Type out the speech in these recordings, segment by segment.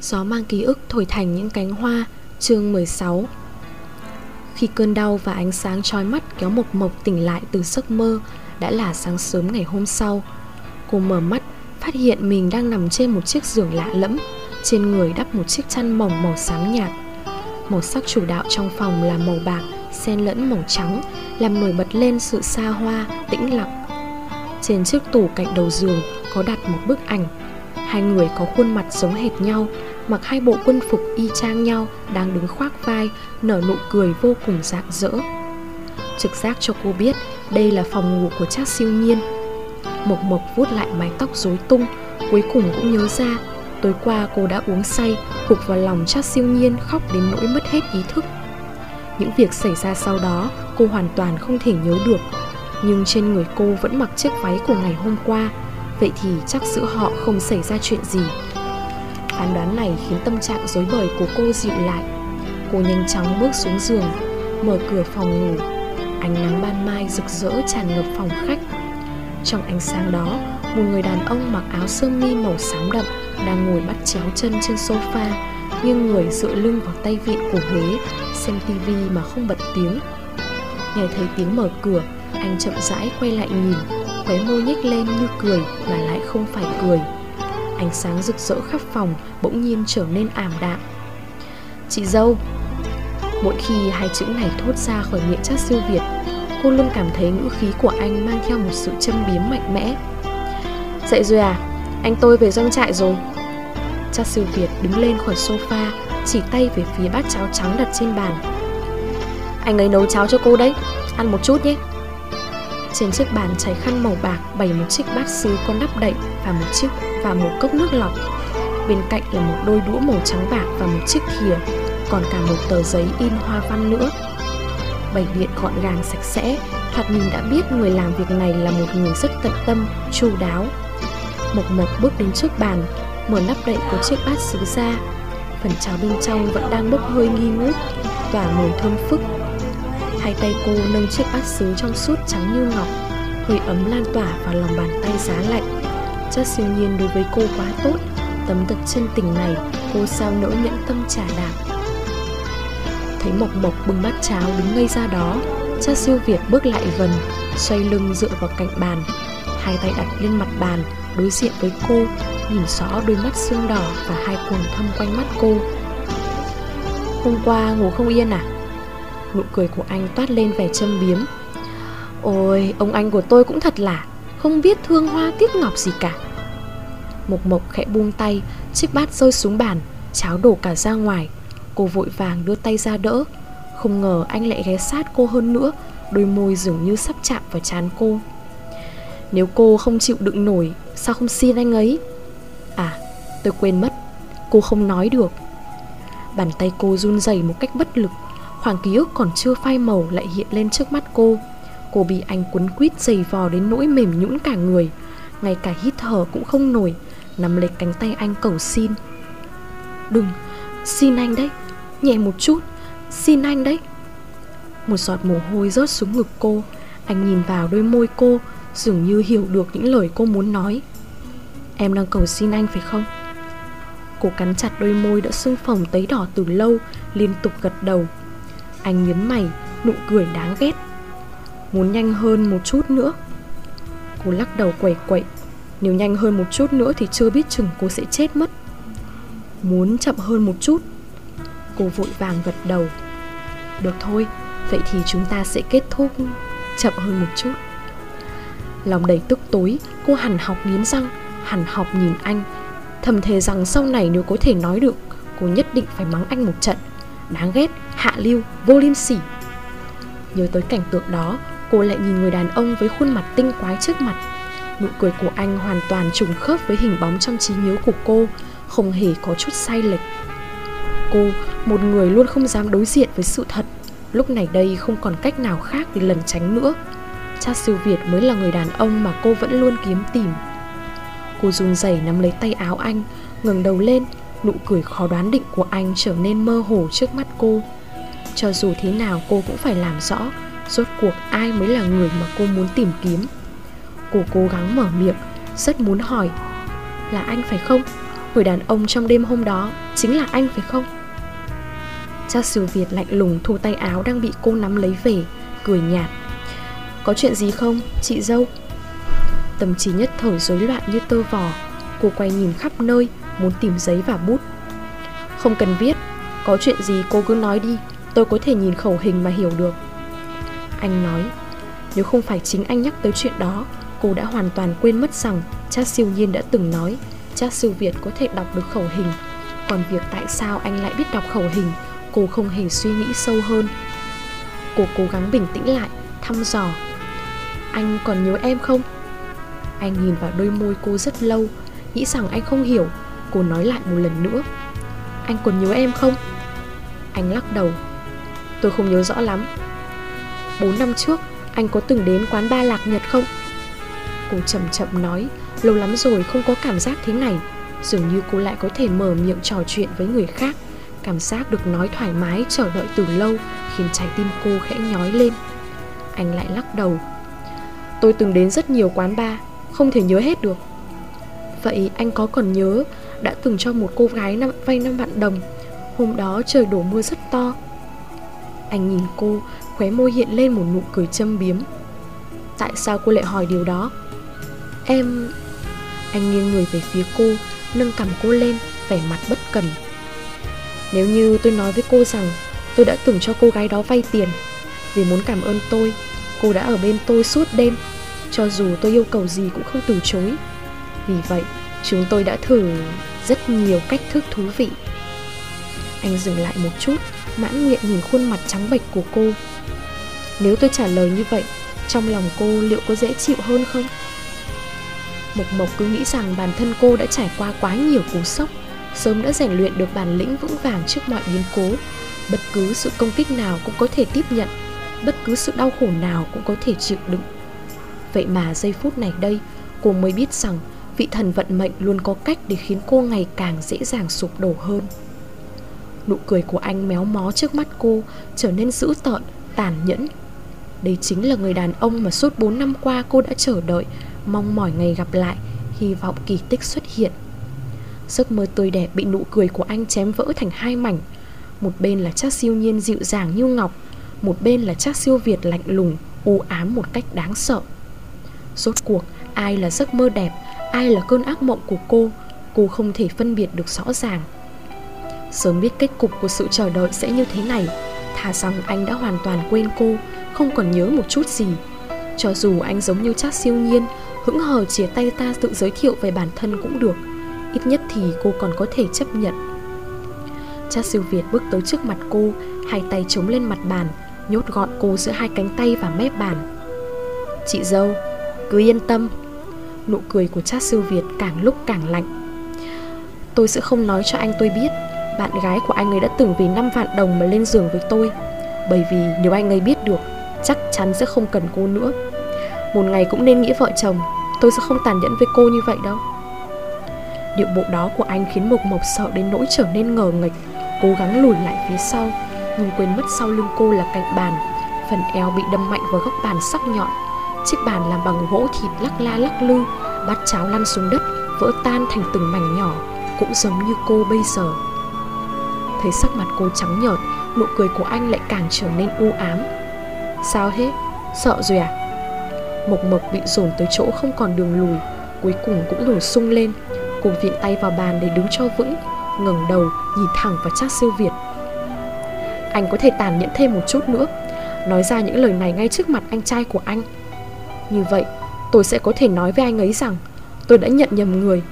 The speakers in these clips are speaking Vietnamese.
Gió mang ký ức thổi thành những cánh hoa Chương 16 Khi cơn đau và ánh sáng trói mắt kéo Mộc Mộc tỉnh lại từ giấc mơ Đã là sáng sớm ngày hôm sau. Cô mở mắt Phát hiện mình đang nằm trên một chiếc giường lạ lẫm. Trên người đắp một chiếc chăn mỏng màu xám nhạt. Màu sắc chủ đạo trong phòng là màu bạc Xen lẫn màu trắng Làm nổi bật lên sự xa hoa, tĩnh lặng. Trên chiếc tủ cạnh đầu giường Có đặt một bức ảnh. Hai người có khuôn mặt giống hệt nhau, Mặc hai bộ quân phục y chang nhau, Đang đứng khoác vai, Nở nụ cười vô cùng rạng rỡ. Trực giác cho cô biết, Đây là phòng ngủ của Trác siêu nhiên. Mộc Mộc vuốt lại mái tóc rối tung, Cuối cùng cũng nhớ ra, Tối qua cô đã uống say Hụt vào lòng Trác siêu nhiên khóc đến nỗi mất hết ý thức. Những việc xảy ra sau đó, Cô hoàn toàn không thể nhớ được. Nhưng trên người cô vẫn mặc chiếc váy của ngày hôm qua Vậy thì chắc giữa họ không xảy ra chuyện gì. Phán đoán này khiến tâm trạng rối bời của cô dịu lại. Cô nhanh chóng bước xuống giường, Mở cửa phòng ngủ. Ánh nắng ban mai rực rỡ tràn ngập phòng khách. Trong ánh sáng đó, Một người đàn ông mặc áo sơ mi màu xám đậm Đang ngồi bắt chéo chân trên sofa, Nghiêng người dựa lưng vào tay vịn của ghế Xem tivi mà không bật tiếng. Nghe thấy tiếng mở cửa, Anh chậm rãi quay lại nhìn. Khóe môi nhếch lên như cười Mà lại không phải cười. Ánh sáng rực rỡ khắp phòng Bỗng nhiên trở nên ảm đạm. Chị dâu. Mỗi khi hai chữ này thốt ra khỏi miệng chắc siêu Việt, Cô luôn cảm thấy ngữ khí của anh mang theo một sự châm biếm mạnh mẽ. Dậy rồi à? Anh tôi về doanh trại rồi. Chắc siêu Việt đứng lên khỏi sofa, Chỉ tay về phía bát cháo trắng đặt trên bàn. Anh ấy nấu cháo cho cô đấy, Ăn một chút nhé trên chiếc bàn cháy khăn màu bạc bày một chiếc bát sứ có nắp đậy và một chiếc và một cốc nước lọc. Bên cạnh là một đôi đũa màu trắng bạc và một chiếc thìa, còn cả một tờ giấy in hoa văn nữa. Bày biện gọn gàng sạch sẽ, thoạt nhìn đã biết người làm việc này là một người rất tận tâm, chu đáo. Mộc Mộc bước đến trước bàn, mở nắp đậy của chiếc bát sứ ra. Phần cháo bên trong vẫn đang bốc hơi nghi ngút, tỏa mùi thơm phức Hai tay cô nâng chiếc bát sứ trong suốt trắng như ngọc, Hơi ấm lan tỏa vào lòng bàn tay giá lạnh. Chất siêu nhiên đối với cô quá tốt, Tấm thật chân tình này Cô sao nỡ nhẫn tâm trả đạp. Thấy Mộc Mộc bưng bát cháo đứng ngây ra đó Cha siêu Việt bước lại gần, Xoay lưng dựa vào cạnh bàn. Hai tay đặt lên mặt bàn, Đối diện với cô, Nhìn rõ đôi mắt xương đỏ Và hai quầng thâm quanh mắt cô. Hôm qua ngủ không yên à? Nụ cười của anh toát lên vẻ châm biếm. Ôi, ông anh của tôi cũng thật lạ Không biết thương hoa tiếc ngọc gì cả. Mộc Mộc khẽ buông tay Chiếc bát rơi xuống bàn Cháo đổ cả ra ngoài. Cô vội vàng đưa tay ra đỡ. Không ngờ anh lại ghé sát cô hơn nữa Đôi môi dường như sắp chạm vào chán cô. Nếu cô không chịu đựng nổi Sao không xin anh ấy? À tôi quên mất Cô không nói được. Bàn tay cô run rẩy một cách bất lực. Khoảng ký ức còn chưa phai màu lại hiện lên trước mắt cô. Cô bị anh quấn quýt dày vò đến nỗi mềm nhũn cả người. Ngay cả hít thở cũng không nổi Nắm lấy cánh tay anh cầu xin. Đừng, xin anh đấy Nhẹ một chút, xin anh đấy. Một giọt mồ hôi rớt xuống ngực cô. Anh nhìn vào đôi môi cô Dường như hiểu được những lời cô muốn nói. Em đang cầu xin anh phải không? Cô cắn chặt đôi môi đã sưng phồng tấy đỏ từ lâu Liên tục gật đầu anh nhấn mày, nụ cười đáng ghét. Muốn nhanh hơn một chút nữa. Cô lắc đầu quẩy quẩy. Nếu nhanh hơn một chút nữa thì chưa biết chừng cô sẽ chết mất. Muốn chậm hơn một chút. Cô vội vàng gật đầu. Được thôi, vậy thì chúng ta sẽ kết thúc chậm hơn một chút. Lòng đầy tức tối, cô hẳn học nghiến răng Hẳn học nhìn anh. Thầm thề rằng sau này nếu có thể nói được Cô nhất định phải mắng anh một trận. Đáng ghét, hạ lưu, vô liêm sỉ. Nhớ tới cảnh tượng đó Cô lại nhìn người đàn ông với khuôn mặt tinh quái trước mặt. Nụ cười của anh hoàn toàn trùng khớp với hình bóng trong trí nhớ của cô Không hề có chút sai lệch. Cô, một người luôn không dám đối diện với sự thật. Lúc này đây không còn cách nào khác để lẩn tránh nữa. Cha siêu Việt mới là người đàn ông mà cô vẫn luôn kiếm tìm. Cô run rẩy nắm lấy tay áo anh ngẩng đầu lên Nụ cười khó đoán định của anh trở nên mơ hồ trước mắt cô. Cho dù thế nào cô cũng phải làm rõ, Rốt cuộc ai mới là người mà cô muốn tìm kiếm. Cô cố gắng mở miệng, Rất muốn hỏi, Là anh phải không? Người đàn ông trong đêm hôm đó Chính là anh phải không? Cha siêu Việt lạnh lùng thu tay áo Đang bị cô nắm lấy về, Cười nhạt, Có chuyện gì không, chị dâu? Tâm trí nhất thời rối loạn như tơ vò, Cô quay nhìn khắp nơi Muốn tìm giấy và bút. Không cần viết, Có chuyện gì cô cứ nói đi, Tôi có thể nhìn khẩu hình mà hiểu được. Anh nói, Nếu không phải chính anh nhắc tới chuyện đó, Cô đã hoàn toàn quên mất rằng Cha siêu nhiên đã từng nói Cha siêu Việt có thể đọc được khẩu hình. Còn việc tại sao anh lại biết đọc khẩu hình, Cô không hề suy nghĩ sâu hơn. Cô cố gắng bình tĩnh lại, Thăm dò. Anh còn nhớ em không? Anh nhìn vào đôi môi cô rất lâu, Nghĩ rằng anh không hiểu. Cô nói lại một lần nữa. Anh còn nhớ em không? Anh lắc đầu. Tôi không nhớ rõ lắm. 4 năm trước, Anh có từng đến quán ba lạc nhật không? Cô chậm chậm nói, Lâu lắm rồi không có cảm giác thế này. Dường như cô lại có thể mở miệng trò chuyện với người khác. Cảm giác được nói thoải mái chờ đợi từ lâu Khiến trái tim cô khẽ nhói lên. Anh lại lắc đầu. Tôi từng đến rất nhiều quán bar Không thể nhớ hết được. Vậy anh có còn nhớ đã từng cho một cô gái năm, vay 5 vạn đồng. Hôm đó trời đổ mưa rất to. Anh nhìn cô Khóe môi hiện lên một nụ cười châm biếm. Tại sao cô lại hỏi điều đó? Em Anh nghiêng người về phía cô Nâng cầm cô lên Vẻ mặt bất cần. Nếu như tôi nói với cô rằng Tôi đã từng cho cô gái đó vay tiền Vì muốn cảm ơn tôi Cô đã ở bên tôi suốt đêm Cho dù tôi yêu cầu gì cũng không từ chối. Vì vậy chúng tôi đã thử rất nhiều cách thức thú vị. Anh dừng lại một chút, Mãn nguyện nhìn khuôn mặt trắng bệch của cô. Nếu tôi trả lời như vậy, Trong lòng cô liệu có dễ chịu hơn không? Mộc Mộc cứ nghĩ rằng bản thân cô đã trải qua quá nhiều cú sốc, Sớm đã rèn luyện được bản lĩnh vững vàng trước mọi biến cố. Bất cứ sự công kích nào cũng có thể tiếp nhận, Bất cứ sự đau khổ nào cũng có thể chịu đựng. Vậy mà giây phút này đây, Cô mới biết rằng vị thần vận mệnh luôn có cách để khiến cô ngày càng dễ dàng sụp đổ hơn. Nụ cười của anh méo mó trước mắt cô Trở nên dữ tợn, tàn nhẫn. Đây chính là người đàn ông mà suốt 4 năm qua cô đã chờ đợi Mong mỏi ngày gặp lại Hy vọng kỳ tích xuất hiện. Giấc mơ tươi đẹp bị nụ cười của anh chém vỡ thành hai mảnh. Một bên là chắc siêu nhiên dịu dàng như ngọc Một bên là chắc siêu Việt lạnh lùng u ám một cách đáng sợ. Rốt cuộc ai là giấc mơ đẹp Ai là cơn ác mộng của cô Cô không thể phân biệt được rõ ràng. Sớm biết kết cục của sự chờ đợi sẽ như thế này, Thà rằng anh đã hoàn toàn quên cô, Không còn nhớ một chút gì. Cho dù anh giống như chắc siêu nhiên, Hững hờ chia tay ta tự giới thiệu về bản thân cũng được, Ít nhất thì cô còn có thể chấp nhận. Cha siêu Việt bước tới trước mặt cô, Hai tay chống lên mặt bàn, Nhốt gọn cô giữa hai cánh tay và mép bàn. Chị dâu, Cứ yên tâm Nụ cười của cha siêu Việt càng lúc càng lạnh. Tôi sẽ không nói cho anh tôi biết, Bạn gái của anh ấy đã từng vì 5 vạn đồng mà lên giường với tôi. Bởi vì nếu anh ấy biết được, Chắc chắn sẽ không cần cô nữa. Một ngày cũng nên nghĩa vợ chồng, Tôi sẽ không tàn nhẫn với cô như vậy đâu. Điệu bộ đó của anh khiến Mộc Mộc sợ đến nỗi trở nên ngờ nghịch, Cố gắng lùi lại phía sau, Nhưng quên mất sau lưng cô là cạnh bàn, Phần eo bị đâm mạnh vào góc bàn sắc nhọn. Chiếc bàn làm bằng gỗ thịt lắc la lắc lư Bát cháo lăn xuống đất, Vỡ tan thành từng mảnh nhỏ, Cũng giống như cô bây giờ. Thấy sắc mặt cô trắng nhợt, Nụ cười của anh lại càng trở nên u ám. Sao hết? Sợ rồi à? Mộc Mộc bị dồn tới chỗ không còn đường lùi, Cuối cùng cũng nổ sung lên. Cô viện tay vào bàn để đứng cho vững, ngẩng đầu, nhìn thẳng vào Trác siêu Việt. Anh có thể tàn nhẫn thêm một chút nữa. Nói ra những lời này ngay trước mặt anh trai của anh. Như vậy tôi sẽ có thể nói với anh ấy rằng, Tôi đã nhận nhầm người.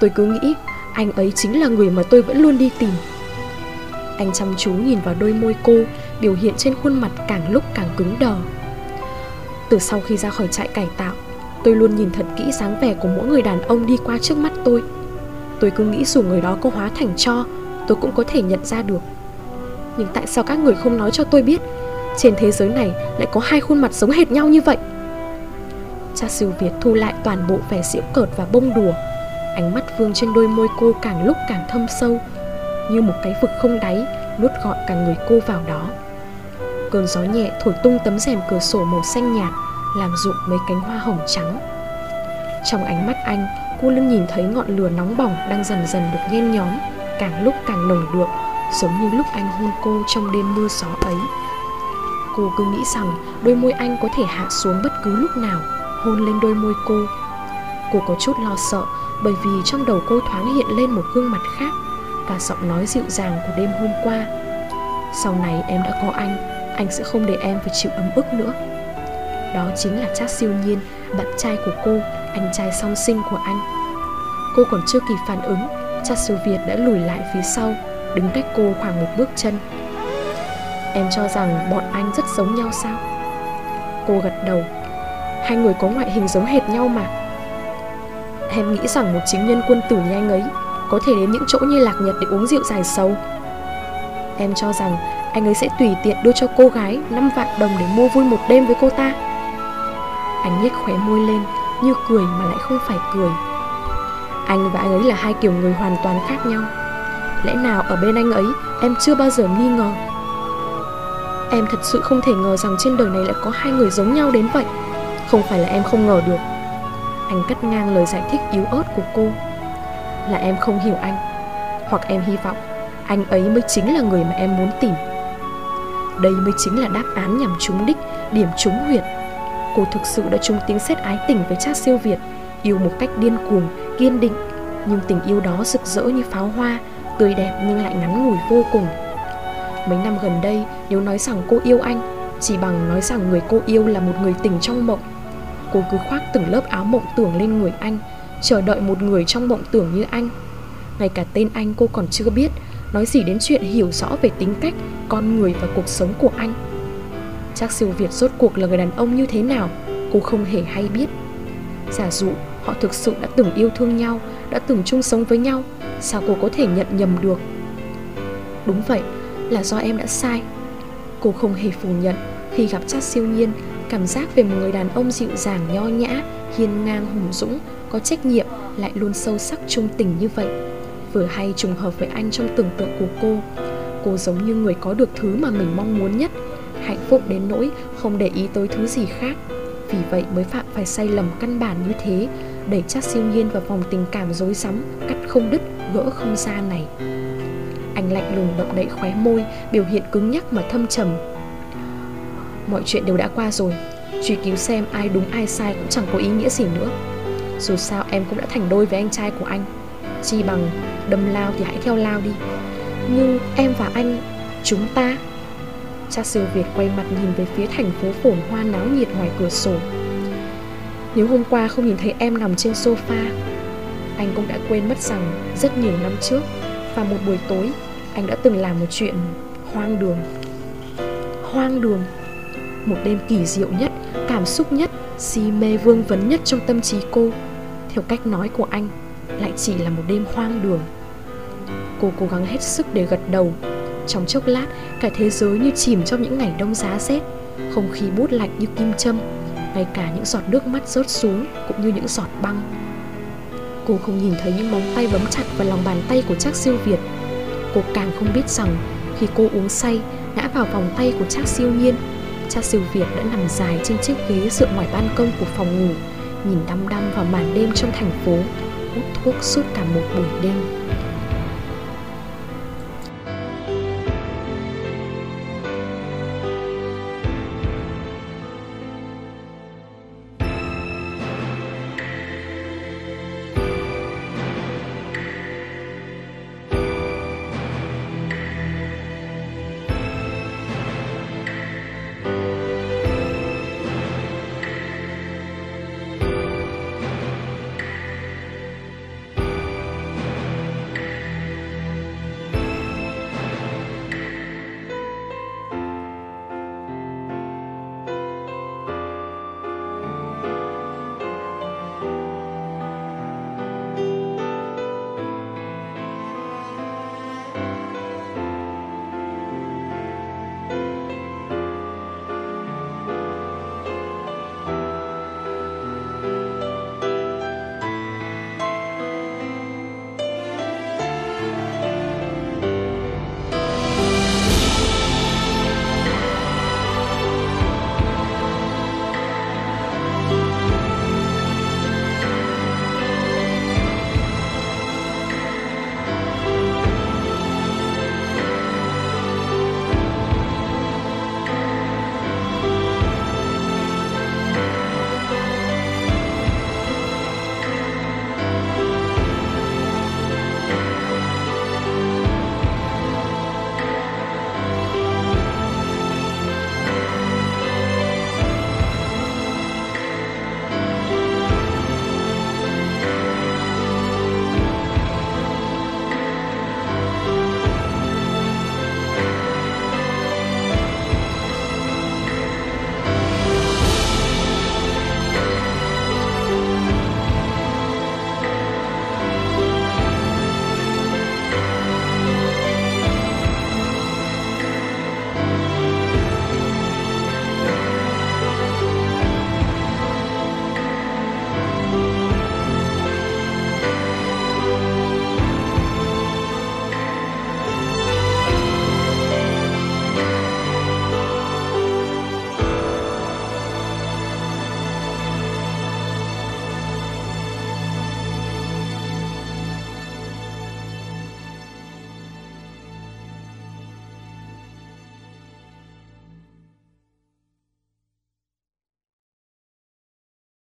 Tôi cứ nghĩ, anh ấy chính là người mà tôi vẫn luôn đi tìm. Anh chăm chú nhìn vào đôi môi cô, Biểu hiện trên khuôn mặt càng lúc càng cứng đờ. Từ sau khi ra khỏi trại cải tạo, Tôi luôn nhìn thật kỹ dáng vẻ của mỗi người đàn ông đi qua trước mắt tôi. Tôi cứ nghĩ dù người đó có hóa thành cho, Tôi cũng có thể nhận ra được. Nhưng tại sao các người không nói cho tôi biết, Trên thế giới này lại có hai khuôn mặt giống hệt nhau như vậy? Cha siêu Việt thu lại toàn bộ vẻ diễu cợt và bông đùa. Ánh mắt vương trên đôi môi cô càng lúc càng thâm sâu, Như một cái vực không đáy, Nuốt gọn cả người cô vào đó. Cơn gió nhẹ thổi tung tấm rèm cửa sổ màu xanh nhạt, làm rụng mấy cánh hoa hồng trắng. Trong ánh mắt anh, Cô Lưng nhìn thấy ngọn lửa nóng bỏng đang dần dần được nhen nhóm, Càng lúc càng nồng đượm, Giống như lúc anh hôn cô trong đêm mưa gió ấy. Cô cứ nghĩ rằng đôi môi anh có thể hạ xuống bất cứ lúc nào. Hôn lên đôi môi cô. Cô có chút lo sợ, bởi vì trong đầu cô thoáng hiện lên một gương mặt khác Và giọng nói dịu dàng của đêm hôm qua. Sau này em đã có anh Anh sẽ không để em phải chịu ấm ức nữa. Đó chính là Trác siêu nhiên, Bạn trai của cô, Anh trai song sinh của anh. Cô còn chưa kịp phản ứng Trác siêu Việt đã lùi lại phía sau, Đứng cách cô khoảng một bước chân. Em cho rằng bọn anh rất giống nhau sao? Cô gật đầu Hai người có ngoại hình giống hệt nhau mà. Em nghĩ rằng một chính nhân quân tử như anh ấy Có thể đến những chỗ như lạc nhật để uống rượu dài sâu Em cho rằng anh ấy sẽ tùy tiện đưa cho cô gái 5 vạn đồng để mua vui một đêm với cô ta. Anh nhếch khóe môi lên, Như cười mà lại không phải cười. Anh và anh ấy là hai kiểu người hoàn toàn khác nhau. Lẽ nào ở bên anh ấy, em chưa bao giờ nghi ngờ? Em thật sự không thể ngờ rằng trên đời này lại có hai người giống nhau đến vậy. Không phải là em không ngờ được. Anh cắt ngang lời giải thích yếu ớt của cô. Là em không hiểu anh Hoặc em hy vọng anh ấy mới chính là người mà em muốn tìm. Đây mới chính là đáp án nhằm trúng đích, điểm trúng huyệt. Cô thực sự đã trúng tiếng xét ái tình với cha siêu Việt Yêu một cách điên cuồng, kiên định. Nhưng tình yêu đó rực rỡ như pháo hoa Tươi đẹp nhưng lại ngắn ngủi vô cùng. Mấy năm gần đây nếu nói rằng cô yêu anh Chỉ bằng nói rằng người cô yêu là một người tình trong mộng Cô cứ khoác từng lớp áo mộng tưởng lên người anh Chờ đợi một người trong mộng tưởng như anh. Ngay cả tên anh cô còn chưa biết Nói gì đến chuyện hiểu rõ về tính cách, con người và cuộc sống của anh. Chắc siêu Việt rốt cuộc là người đàn ông như thế nào Cô không hề hay biết. Giả dụ họ thực sự đã từng yêu thương nhau Đã từng chung sống với nhau Sao cô có thể nhận nhầm được? Đúng vậy là do em đã sai. Cô không hề phủ nhận Khi gặp chắc siêu nhiên Cảm giác về một người đàn ông dịu dàng nho nhã Hiên ngang hùng dũng Có trách nhiệm lại luôn sâu sắc trung tình như vậy. Vừa hay trùng hợp với anh trong tưởng tượng của cô. Cô giống như người có được thứ mà mình mong muốn nhất. Hạnh phúc đến nỗi không để ý tới thứ gì khác. Vì vậy mới phạm phải sai lầm căn bản như thế Đẩy chắc siêu nhiên vào vòng tình cảm rối rắm Cắt không đứt, gỡ không ra này. Anh lạnh lùng động đậy khóe môi Biểu hiện cứng nhắc mà thâm trầm. Mọi chuyện đều đã qua rồi. Truy cứu xem ai đúng, ai sai cũng chẳng có ý nghĩa gì nữa. Dù sao em cũng đã thành đôi với anh trai của anh. Chi bằng đâm lao thì hãy theo lao đi. Nhưng em và anh, Chúng ta? Cha siêu Việt quay mặt nhìn về phía thành phố phồn hoa náo nhiệt ngoài cửa sổ. Nếu hôm qua không nhìn thấy em nằm trên sofa, Anh cũng đã quên mất rằng Rất nhiều năm trước Và một buổi tối, anh đã từng làm một chuyện hoang đường. Hoang đường? Một đêm kỳ diệu nhất, cảm xúc nhất, si mê vương vấn nhất trong tâm trí cô. Theo cách nói của anh Lại chỉ là một đêm hoang đường. Cô cố gắng hết sức để gật đầu. Trong chốc lát, cả thế giới như chìm trong những ngày đông giá rét. Không khí bút lạnh như kim châm Ngay cả những giọt nước mắt rớt xuống Cũng như những giọt băng. Cô không nhìn thấy những móng tay bấm chặt vào lòng bàn tay của Trác siêu Việt. Cô càng không biết rằng khi cô uống say ngã vào vòng tay của Trác siêu nhiên Cha siêu Việt đã nằm dài trên chiếc ghế dựa ngoài ban công của phòng ngủ, Nhìn đăm đăm vào màn đêm trong thành phố, Hút thuốc suốt cả một buổi đêm.